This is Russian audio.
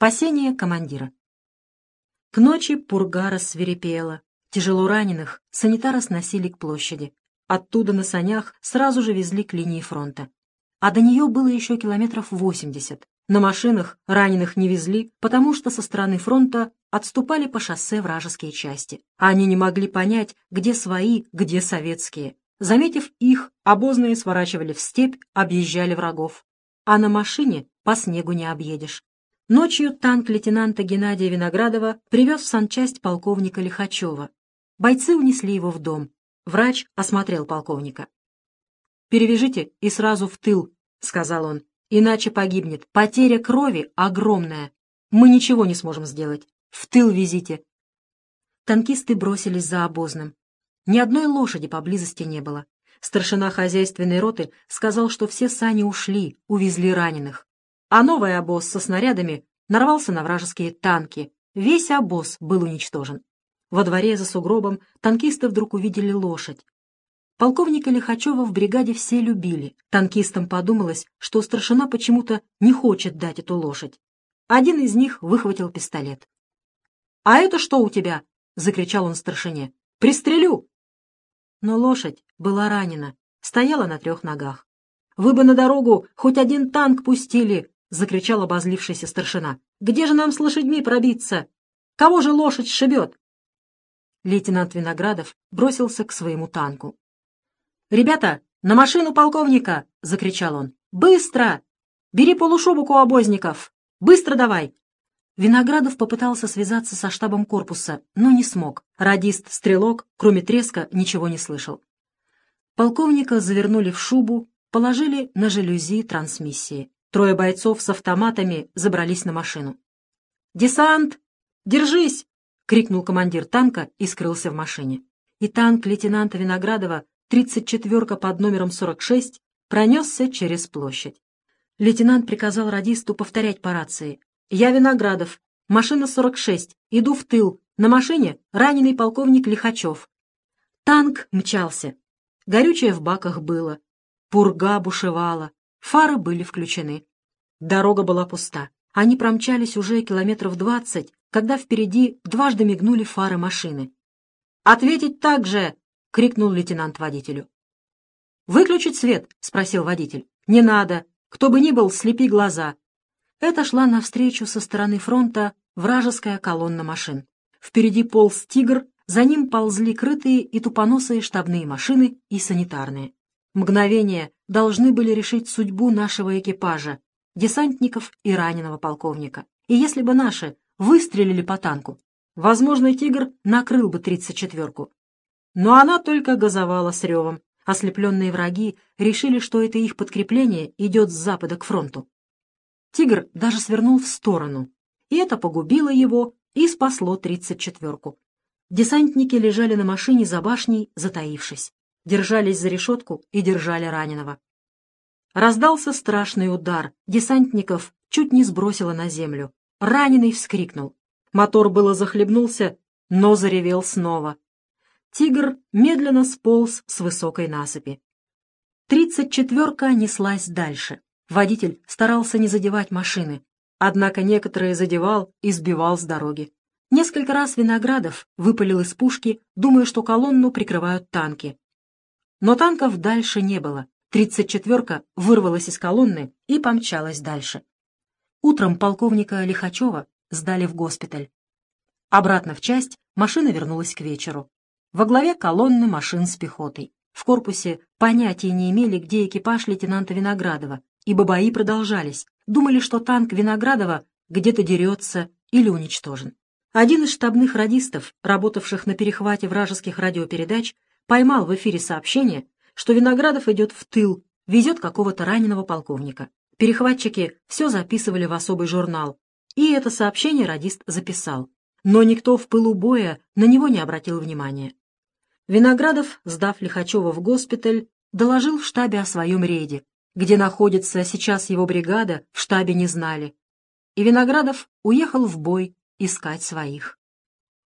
Спасение командира. К ночи пурга рассверепела. Тяжело раненых санитары сносили к площади. Оттуда на санях сразу же везли к линии фронта. А до нее было еще километров 80. На машинах раненых не везли, потому что со стороны фронта отступали по шоссе вражеские части. А они не могли понять, где свои, где советские. Заметив их, обозные сворачивали в степь, объезжали врагов. А на машине по снегу не объедешь. Ночью танк лейтенанта Геннадия Виноградова привез в санчасть полковника Лихачева. Бойцы унесли его в дом. Врач осмотрел полковника. «Перевяжите и сразу в тыл», — сказал он. «Иначе погибнет. Потеря крови огромная. Мы ничего не сможем сделать. В тыл везите». Танкисты бросились за обозным. Ни одной лошади поблизости не было. Старшина хозяйственной роты сказал, что все сани ушли, увезли раненых. А новый обоз со снарядами нарвался на вражеские танки. Весь обоз был уничтожен. Во дворе за сугробом танкисты вдруг увидели лошадь. Полковника Лихачева в бригаде все любили. Танкистам подумалось, что старшина почему-то не хочет дать эту лошадь. Один из них выхватил пистолет. «А это что у тебя?» — закричал он старшине. «Пристрелю!» Но лошадь была ранена, стояла на трех ногах. «Вы бы на дорогу хоть один танк пустили!» — закричал обозлившийся старшина. «Где же нам с лошадьми пробиться? Кого же лошадь сшибет?» Лейтенант Виноградов бросился к своему танку. «Ребята, на машину полковника!» — закричал он. «Быстро! Бери полушубок у обозников! Быстро давай!» Виноградов попытался связаться со штабом корпуса, но не смог. Радист-стрелок, кроме треска, ничего не слышал. Полковника завернули в шубу, положили на жалюзи трансмиссии. Трое бойцов с автоматами забрались на машину. «Десант! Держись!» крикнул командир танка и скрылся в машине. И танк лейтенанта Виноградова, 34-ка под номером 46, пронесся через площадь. Лейтенант приказал радисту повторять по рации. «Я Виноградов, машина 46, иду в тыл, на машине раненый полковник Лихачев». Танк мчался. Горючее в баках было. Пурга бушевала. Фары были включены. Дорога была пуста. Они промчались уже километров двадцать, когда впереди дважды мигнули фары машины. «Ответить так же!» — крикнул лейтенант водителю. «Выключить свет?» — спросил водитель. «Не надо. Кто бы ни был, слепи глаза». Это шла навстречу со стороны фронта вражеская колонна машин. Впереди полз «Тигр», за ним ползли крытые и тупоносые штабные машины и санитарные. Мгновения должны были решить судьбу нашего экипажа, десантников и раненого полковника. И если бы наши выстрелили по танку. Возможно, «Тигр» накрыл бы тридцать четверку. Но она только газовала с ревом. Ослепленные враги решили, что это их подкрепление идет с запада к фронту. «Тигр» даже свернул в сторону, и это погубило его и спасло тридцать четверку. Десантники лежали на машине за башней, затаившись. Держались за решетку и держали раненого. Раздался страшный удар. Десантников чуть не сбросило на землю. Раненый вскрикнул. Мотор было захлебнулся, но заревел снова. Тигр медленно сполз с высокой насыпи. Тридцать четверка неслась дальше. Водитель старался не задевать машины, однако некоторые задевал и сбивал с дороги. Несколько раз Виноградов выпалил из пушки, думая, что колонну прикрывают танки. Но танков дальше не было. Тридцать четверка вырвалась из колонны и помчалась дальше. Утром полковника Лихачева сдали в госпиталь. Обратно в часть машина вернулась к вечеру. Во главе колонны машин с пехотой. В корпусе понятия не имели, где экипаж лейтенанта Виноградова, ибо бои продолжались. Думали, что танк Виноградова где-то дерется или уничтожен. Один из штабных радистов, работавших на перехвате вражеских радиопередач, поймал в эфире сообщение, что Виноградов идет в тыл, везет какого-то раненого полковника. Перехватчики все записывали в особый журнал, и это сообщение радист записал. Но никто в пылу боя на него не обратил внимания. Виноградов, сдав Лихачева в госпиталь, доложил в штабе о своем рейде. Где находится сейчас его бригада, в штабе не знали. И Виноградов уехал в бой искать своих.